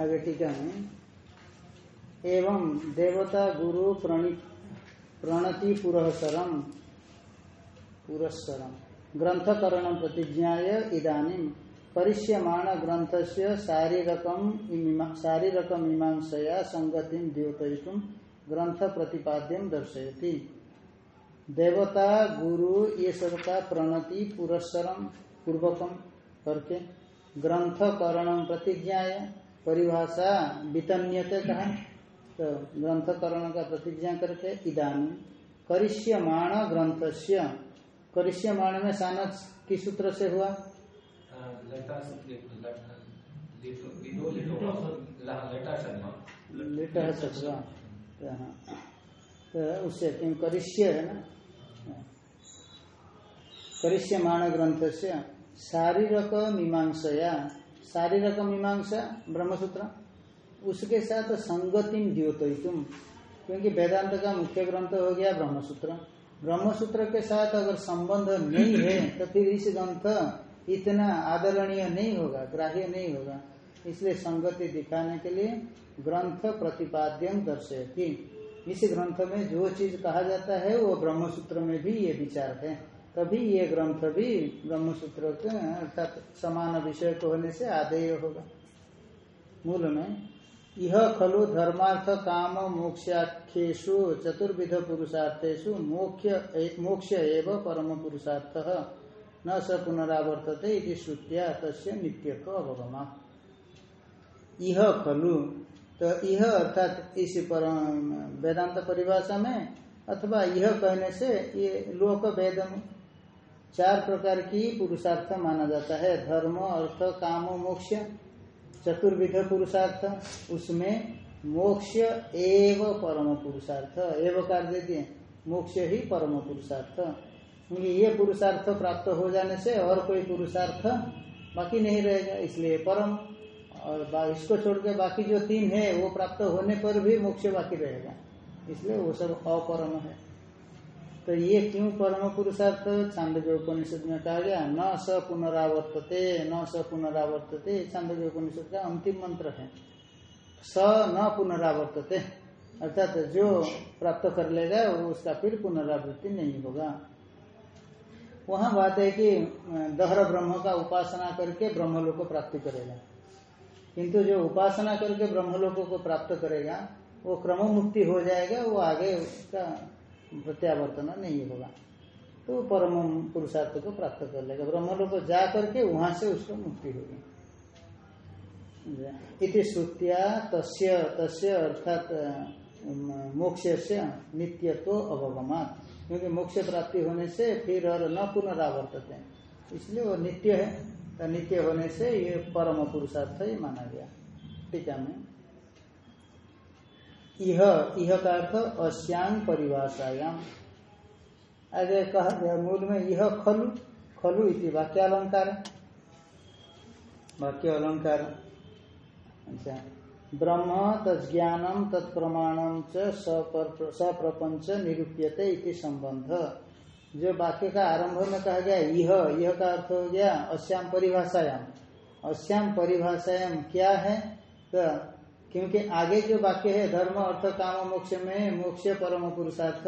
आगे टीका में एवं देवता गुरु प्रणति पुरस्सरम पुरस्सरम। ग्रंथकरण प्रतिज्ञा इदानीम परिश्यमाण ग्रंथ से शारीरक मीमांसया संगति द्योतयितुम ग्रंथ प्रतिपाद्यम दर्शयति। देवता, गुरु, ये सबका प्रणति पुरस्सरम पूर्वकम करके ग्रंथकरण प्रतिज्ञा परिभाषा वितन्यते कहा तो ग्रंथकरण का प्रतिज्ञा करके इदानी करिष्यमाण ग्रंथ से करिष्यमाण में सानस किस सूत्र से हुआ? तो उससे क्यों करिष्य है ना? करिष्यमाण ग्रंथ से शारीरक मीमांसा शारीरक मीमांसा ब्रह्मसूत्र उसके साथ संगति द्योतुम क्योंकि वेदांत का मुख्य ग्रंथ हो गया ब्रह्मसूत्र। ब्रह्मसूत्र के साथ अगर संबंध नहीं है तो फिर इस ग्रंथ इतना आदरणीय नहीं होगा, ग्राह्य नहीं होगा। इसलिए संगति दिखाने के लिए ग्रंथ प्रतिपाद्यम दर्शयती। इस ग्रंथ में जो चीज़ कहा जाता है, वो ब्रह्मसूत्र में भी ये विचार है। तभी ये ग्रंथ भी ब्रह्म ब्रह्मसूत्र अर्थात समान विषय को होने से आदेय होगा। मूल में यह खलु धर्मार्थ काम मोक्षाख्यु चतुर्विध पुरुषार्थेशु मोक्ष एवं परम पुरुषार्थ। न स पुनरावर्तते इति श्रुत्या तस्य नित्यत्व अवगमा। यह खलु तो यह अर्थात इस पर, वेदांत परिभाषा में, अथवा यह कहने से ये लोक वेद चार प्रकार की पुरुषार्थ माना जाता है। धर्म, अर्थ, काम मोक्ष चतुर्विध पुरुषार्थ, उसमें मोक्ष एव परम पुरुषार्थ। एव कार्य दिए, मोक्ष ही परम पुरुषार्थ। क्योंकि ये पुरुषार्थ प्राप्त हो जाने से और कोई पुरुषार्थ बाकी नहीं रहेगा, इसलिए परम। और इसको छोड़ के बाकी जो तीन है, वो प्राप्त होने पर भी मोक्ष बाकी रहेगा। इसलिए वो सब अपरम है। तो ये क्यों परम पुरुषार्थ छांदव्य उपनिषद में कहा गया न स पुनरावर्तते, न स पुनरावर्तते। छांदव्य उपनिषद का अंतिम मंत्र है। स न पुनरावर्तते। अर्थात जो प्राप्त कर लेगा वो उसका फिर पुनरावृत्ति नहीं होगा। वहाँ बात है कि, दहर ब्रह्म का उपासना करके ब्रह्मलोक को प्राप्ति करेगा। किंतु जो उपासना करके ब्रह्मलोक को प्राप्त करेगा, वो क्रम मुक्ति हो जाएगा, वो आगे उसका प्रत्यावर्तन नहीं होगा। तो परम पुरुषार्थ को प्राप्त कर लेगा। ब्रह्मलोक को जा करके वहाँ से उसको मुक्ति होगी। इति श्रुतिया तस्य तस्य अर्थात मोक्ष से नित्यत्व अवगमात क्योंकि मोक्ष प्राप्ति होने से फिर और न पुनरावर्तते। इसलिए वो नित्य है। तो नित्य होने से ये परम पुरुषार्थ ही माना गया। टीका में यह यह का अर्थ अश्यांग परिभाषायाम। आगे कहा गया मूल में यह खलु खलु इति वाक्य अलंकार। वाक्य अलंकार। अच्छा। ब्रह्म तज्ञानम तत्प्रमाणम च सप्रपंच निरूप्यते इति संबंध। जो वाक्य का आरंभ में कहा गया यह यह का अर्थ हो गया अश्याम परिभाषायाम। अश्याम परिभाषायाम क्या है? तो क्योंकि आगे जो वाक्य है, धर्म, अर्थ, काम, मोक्ष में मोक्ष परम पुरुषार्थ,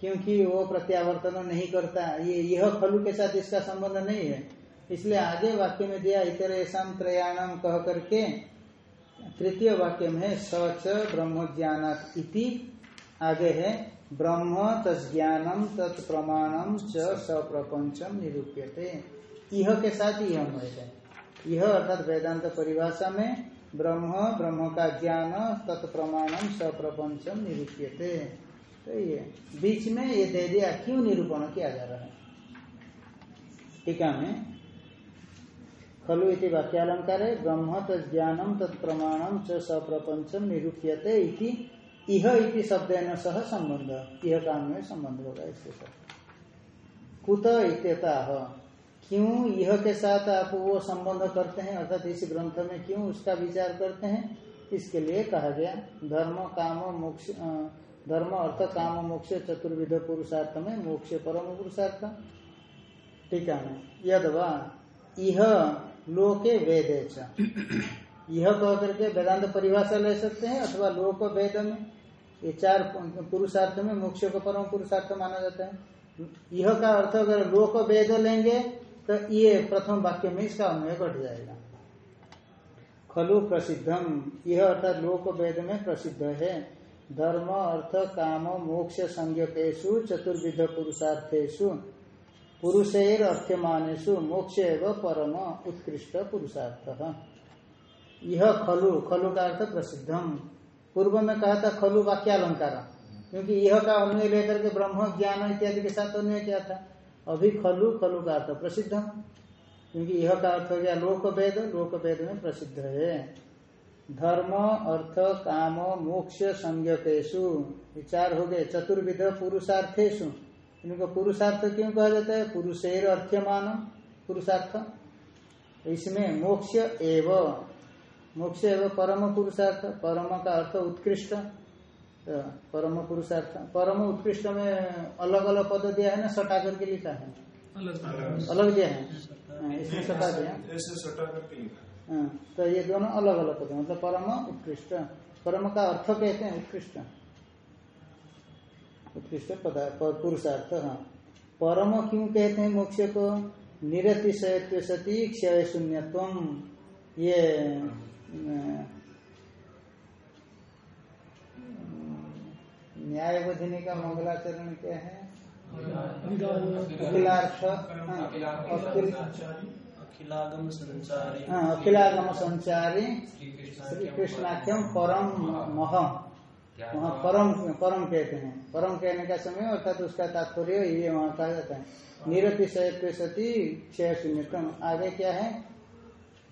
क्योंकि वो प्रत्यावर्तन नहीं करता, ये यह फलु के साथ इसका संबंध नहीं है। इसलिए आगे वाक्य में दिया इतर ऐसा त्रयाणाम कह करके तृतीय वाक्य में सच ब्रह्म ज्ञान इति आगे है, ब्रह्म तज्ञानम तत्प्रमाणम च सप्रपंचम निरूप्यते। यह के साथ यह है यह अर्थात वेदांत परिभाषा में ब्रह्म ब्रह्म का ज्ञान तत्प्रमाणम सप्रपंचम निरूप्यते। तो ये, बीच में ये दे दिया, क्यों निरूपण किया जा रहा है? टीका में खलु इति वाक्यालंकार है, ब्रह्म तज्ञानम तत्प्रमाणम च सप्रपंचम निरूप्यते इति, इह इति शब्द सह संबंध। यह काम में संबंध होगा इसके साथ। कुत इत्यता। क्यों यह के साथ आप वो संबंध करते हैं? अर्थात इस ग्रंथ में क्यों उसका विचार करते हैं? इसके लिए कहा गया, धर्म, काम, मोक्ष धर्म, अर्थ, काम, मोक्ष, चतुर्विध पुरुषार्थ में मोक्ष, परम पुरुषार्थ। ठीक है। यदवा यह लोके वेद यह कह करके वेदांत परिभाषा ले सकते हैं अथवा लोक वेद में। ये चार पुरुषार्थ में मोक्ष को परम पुरुषार्थ माना जाता है। यह का अर्थ अगर लोक वेद लेंगे तो ये प्रथम वाक्य में इसका अन्वय घट जाएगा। खलु प्रसिद्धम यह अर्थात लोक वेद में प्रसिद्ध है। धर्म, अर्थ, काम, मोक्ष संज्ञकेशु चतुर्विध पुरुषार्थेशु पुरुषेर अर्थमानेशु मोक्ष एवं परम उत्कृष्ट पुरुषार्थ। यह खलु खलु का अर्थ प्रसिद्धम पूर्व में कहा था खलु वाक्यालंकार, क्योंकि यह का अन्वय लेकर के ब्रह्म, ज्ञान इत्यादि के साथ अन्वय किया था। अभी खलु खलु का अर्थ प्रसिद्ध। क्योंकि यह का अर्थ हो गया लोक वेद लोक वेद में प्रसिद्ध है। धर्म, अर्थ, काम, मोक्ष, संज्ञकेशु, विचार हो गए। चतुर्विध पुरुषार्थेशु। इनको पुरुषार्थ क्यों कहा जाता है? पुरुषेर अर्थमान पुरुषार्थ। इसमें मोक्ष एव, मोक्ष एवं परम पुरुषार्थ। परम का अर्थ उत्कृष्ट। तो परम पुरुषार्थ परम उत्कृष्ट में अलग अलग पद दिया है ना सटा करके लिखा है। अलग दिया है। हाँ, इसमें सटा दिया। हाँ, तो ये दोनों अलग अलग पद मतलब परम उत्कृष्ट। परम का अर्थ कहते हैं उत्कृष्ट। उत्कृष्ट पदार्थ पुरुषार्थ हाँ। परम क्यों कहते हैं मोक्ष को? निरतिशयत्व सती क्षय शून्यत्व। ये न्याय बोधिनी का मंगलाचरण क्या है? अखिलार्थ। अखिलागम संचारी। हाँ अखिलागम संचारी। श्री कृष्णाख्यम परम मह। वहाँ परम परम कहते हैं। परम कहने का समय अर्थात उसका तात्पर्य ये वहाँ कहा जाता है। निरतिशय सती क्षय शून्यतम। आगे क्या है?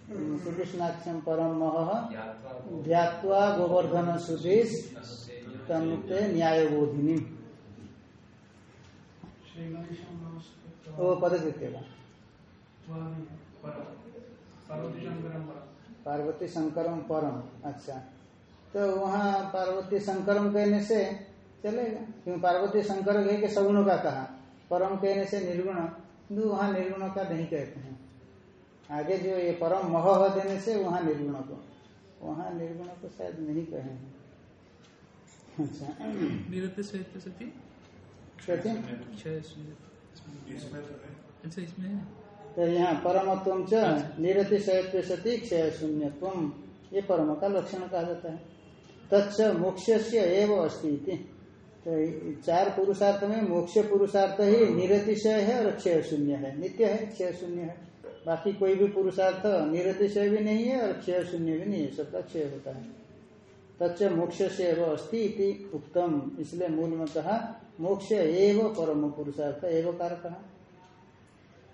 श्री कृष्णाक्षम परम मह। ध्यात्वा गोवर्धन सुदेश तनुते न्याय बोधिनी वो पद द्वितीय पार्वती शंकरम परम अच्छा। तो वहाँ पार्वती शंकरम कहने से चलेगा। क्योंकि पार्वती शंकर कह के सगुण का कहा। परम कहने से निर्गुण किन्तु वहाँ निर्गुण का नहीं कहते हैं। आगे जो ये परम मह देने से वहाँ निर्गुण को। वहाँ निर्गुण को शायद नहीं कहे हैं अच्छा निरत सहित सती क्षय शून्य अच्छा इसमें तो यहाँ परमत्व च निरति सती क्षय शून्य ये परम का लक्षण कहा जाता है तत्स मोक्ष से एवं अस्ति तो चार पुरुषार्थ में मोक्ष पुरुषार्थ ही निरतिशय है और क्षय शून्य है नित्य है क्षय शून्य है बाकी कोई भी पुरुषार्थ निरतिशय भी नहीं है और क्षय शून्य भी नहीं है सबका क्षय होता है तच्च मोक्ष से एवं इति उत्तम इसलिए मूल में कहा मोक्ष एवं परम पुरुषार्थ एवं कार कहा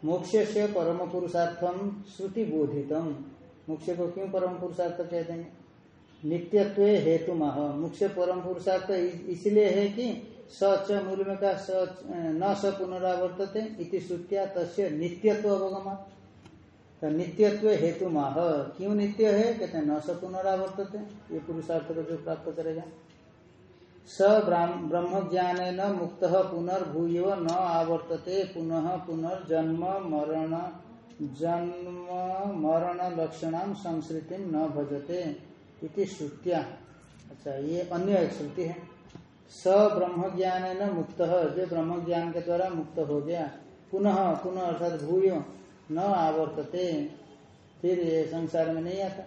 मोक्ष से परम पुरुषार्थम श्रुति बोधितम मोक्ष को क्यों परम पुरुषार्थ कहते हैं नित्यत्व हेतु माह मुख्य परम पुरुषार्थ इसलिए है कि सच मूल में का सच न स पुनरावर्तते इति श्रुतिया तस्य नित्यत्व अवगम तो नित्यत्व हेतु माह क्यों नित्य है? कहते हैं, न स पुनरावर्तते। ये पुरुषार्थ को जो प्राप्त करेगा। स ब्रह्म ज्ञान न मुक्त पुनर्भूय न आवर्तते। पुनः पुनर्जन्म मरण, जन्म मरण लक्षण संस्कृति न भजते इति श्रुतिया। अच्छा ये अन्य एक श्रुति है। स ब्रह्म ज्ञान न मुक्त। जो ब्रह्म ज्ञान के द्वारा मुक्त हो गया। पुनः पुनः अर्थात भूय। न आवर्तते। फिर ये संसार में नहीं आता।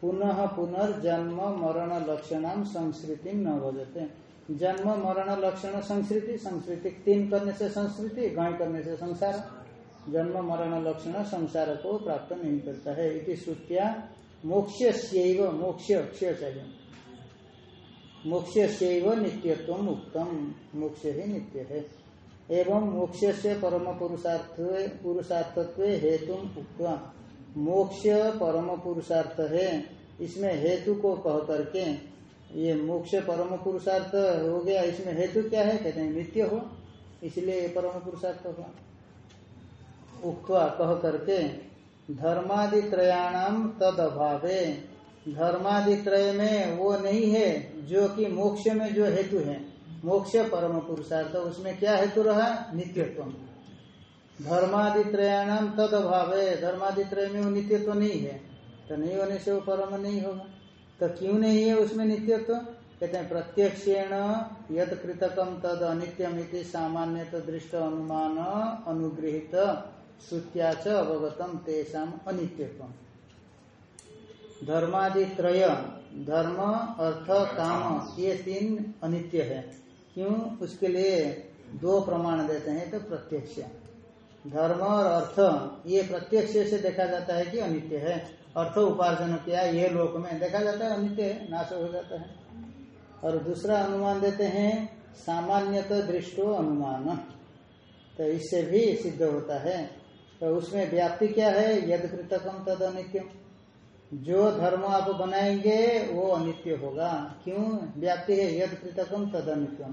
पुनः पुनर्जन्म मरण लक्षण संस्कृति न भजते। जन्म, मरण, लक्षण, संस्कृति। संस्कृति तीन करने से संस्कृति गाय करने से संसार। जन्म, मरण, लक्षण संसार को प्राप्त नहीं करता है। इति श्रुतिया मोक्ष मोक्ष क्षय चाहिए। मोक्ष नित्यत्व उत्तम मोक्ष ही नित्य है। एवं मोक्ष से परम पुरुषार्थ पुरुषार्थत्व हेतु उक्ता मोक्ष परम पुरुषार्थ है इसमें हेतु को कह करके, ये मोक्ष परम पुरुषार्थ हो गया, इसमें हेतु क्या है? कहते हैं, नित्य हो, इसलिए ये परम पुरुषार्थ होगा उक्वा कह करके धर्मादि त्रयाणाम तद अभावे धर्मादि त्रय में वो नहीं है, जो कि मोक्ष में जो हेतु है। मोक्ष परम पुरुषार्थ, उसमें क्या हेतु रहा? नित्यत्व। धर्मादि त्रयाणाम तद अभावे धर्मादि त्रय में वो नित्यत्व नहीं है। तो नहीं होने से वो परम नहीं होगा। तो क्यों नहीं है उसमें नित्यत्व? कहते हैं, प्रत्यक्षेण यद कृतकम तद अनित्यम सामान्य तो दृष्ट अनुमान अनुगृहित श्रुत्याच अवगतम तेषाम अनित्यत्व धर्मादि त्रय धर्म, अर्थ, काम, ये तीन अनित्य है। क्यों? उसके लिए दो प्रमाण देते हैं तो प्रत्यक्ष। धर्म और अर्थ, ये प्रत्यक्ष से देखा जाता है कि अनित्य है। अर्थ उपार्जन किया, ये लोक में देखा जाता है अनित्य है, नाश हो जाता है। और दूसरा अनुमान देते हैं, सामान्यतः दृष्टो अनुमान। तो इससे भी सिद्ध होता है। तो उसमें व्याप्ति क्या है? यद कृतकम तद अनित्यम जो धर्म आप बनाएँगे, वो अनित्य होगा। क्यों? व्याप्ति है, यद कृतकम तद अनित्यम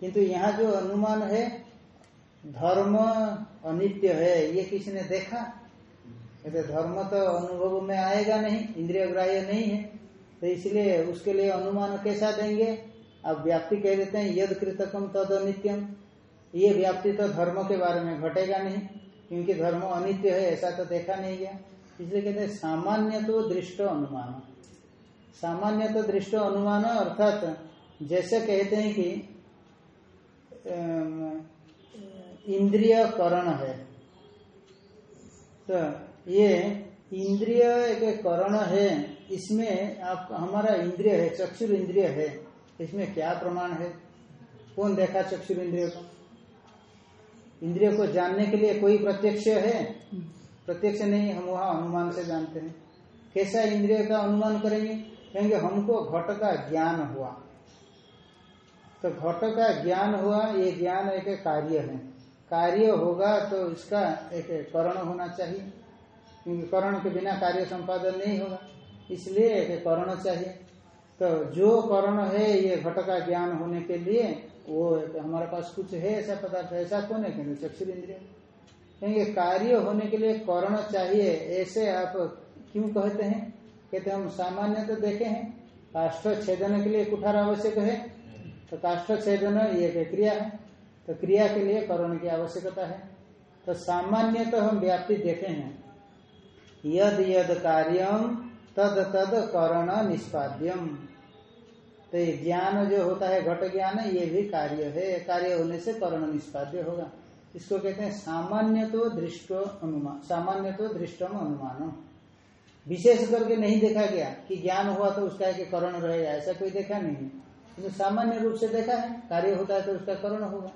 किंतु यहाँ जो अनुमान है, धर्म अनित्य है, ये किसी ने देखा? कहते, धर्म तो अनुभव में आएगा नहीं, इंद्रिय ग्राह्य नहीं है। तो इसलिए उसके लिए अनुमान कैसा देंगे? अब व्याप्ति कह देते हैं, यद कृतकम तद अनित्यम ये व्याप्ति तो धर्म के बारे में घटेगा नहीं, क्योंकि धर्म अनित्य है, ऐसा तो देखा नहीं गया। इसलिए कहते हैं, सामान्य तो दृष्ट अनुमान। सामान्य तो दृष्ट अनुमान अर्थात जैसे कहते हैं कि इंद्रिय करण है। तो ये इंद्रिय एक करण है, इसमें आप, हमारा इंद्रिय है, चक्षुर इंद्रिय है, इसमें क्या प्रमाण है? कौन देखा चक्षुर इंद्रिय को? इंद्रियों को जानने के लिए कोई प्रत्यक्ष है? प्रत्यक्ष नहीं, हम वहाँ अनुमान से जानते हैं। कैसा इंद्रिय का अनुमान करेंगे? कहेंगे, हमको घट का ज्ञान हुआ। तो घट का ज्ञान हुआ, ये ज्ञान एक कार्य है। कार्य होगा तो इसका एक करण होना चाहिए। क्योंकि करण के बिना कार्य संपादन नहीं होगा। इसलिए एक करण चाहिए। तो जो करण है, ये घट का ज्ञान होने के लिए वो हमारे पास कुछ है ऐसा पदार्थ। ऐसा कौन है? क्योंकि चक्षु इंद्रिय। कहेंगे कार्य होने के लिए करण चाहिए, ऐसे आप क्यों कहते हैं? कहते हम सामान्य तो देखे हैं काष्ठ छेदन के लिए कुठार आवश्यक है तो काष्ठ छेदन ये क्रिया है तो क्रिया के लिए करण की आवश्यकता है। तो सामान्य तो हम व्याप्ति देखे हैं। यद यद कार्यम तद तद करण निष्पाद्यम तो ये ज्ञान जो होता है, घट ज्ञान, ये भी कार्य है। कार्य होने से करण निष्पाद्य होगा। इसको कहते हैं सामान्य तो दृष्ट अनुमान सामान्य तो दृष्टम अनुमान विशेष करके नहीं देखा गया कि ज्ञान हुआ तो उसका एक करण रहेगा, ऐसा कोई देखा नहीं। तो सामान्य रूप से देखा है, कार्य होता है तो उसका करण होगा।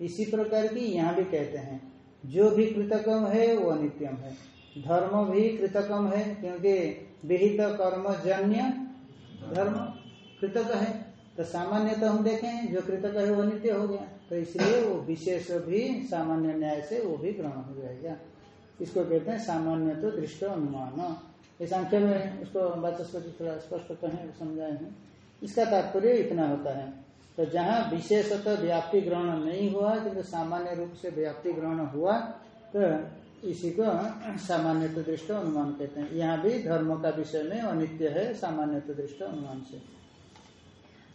इसी प्रकार की यहाँ भी कहते हैं, जो भी कृतकम है, वो अनित्यम है। धर्म भी कृतकम है, क्योंकि विहित कर्म जन्य धर्म, कृतक है। तो सामान्य तो हम देखें, जो कृतक है वो नित्य हो गया। तो इसलिए वो विशेष भी सामान्य न्याय से वो भी ग्रहण हो जाएगा। इसको कहते हैं सामान्य तो दृष्ट अनुमान। ये संख्या में उसको वाचस्पति थोड़ा स्पष्ट कहें, समझाए। हैं इसका तात्पर्य इतना होता है तो जहाँ विशेषतः व्याप्ति ग्रहण नहीं हुआ, किंतु तो सामान्य रूप से व्याप्ति ग्रहण हुआ तो इसी को सामान्य तो दृष्ट अनुमान कहते हैं। यहाँ भी धर्म का विषय में अनित्य है, सामान्य तो दृष्ट अनुमान से।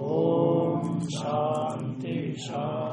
ओम शांति शांति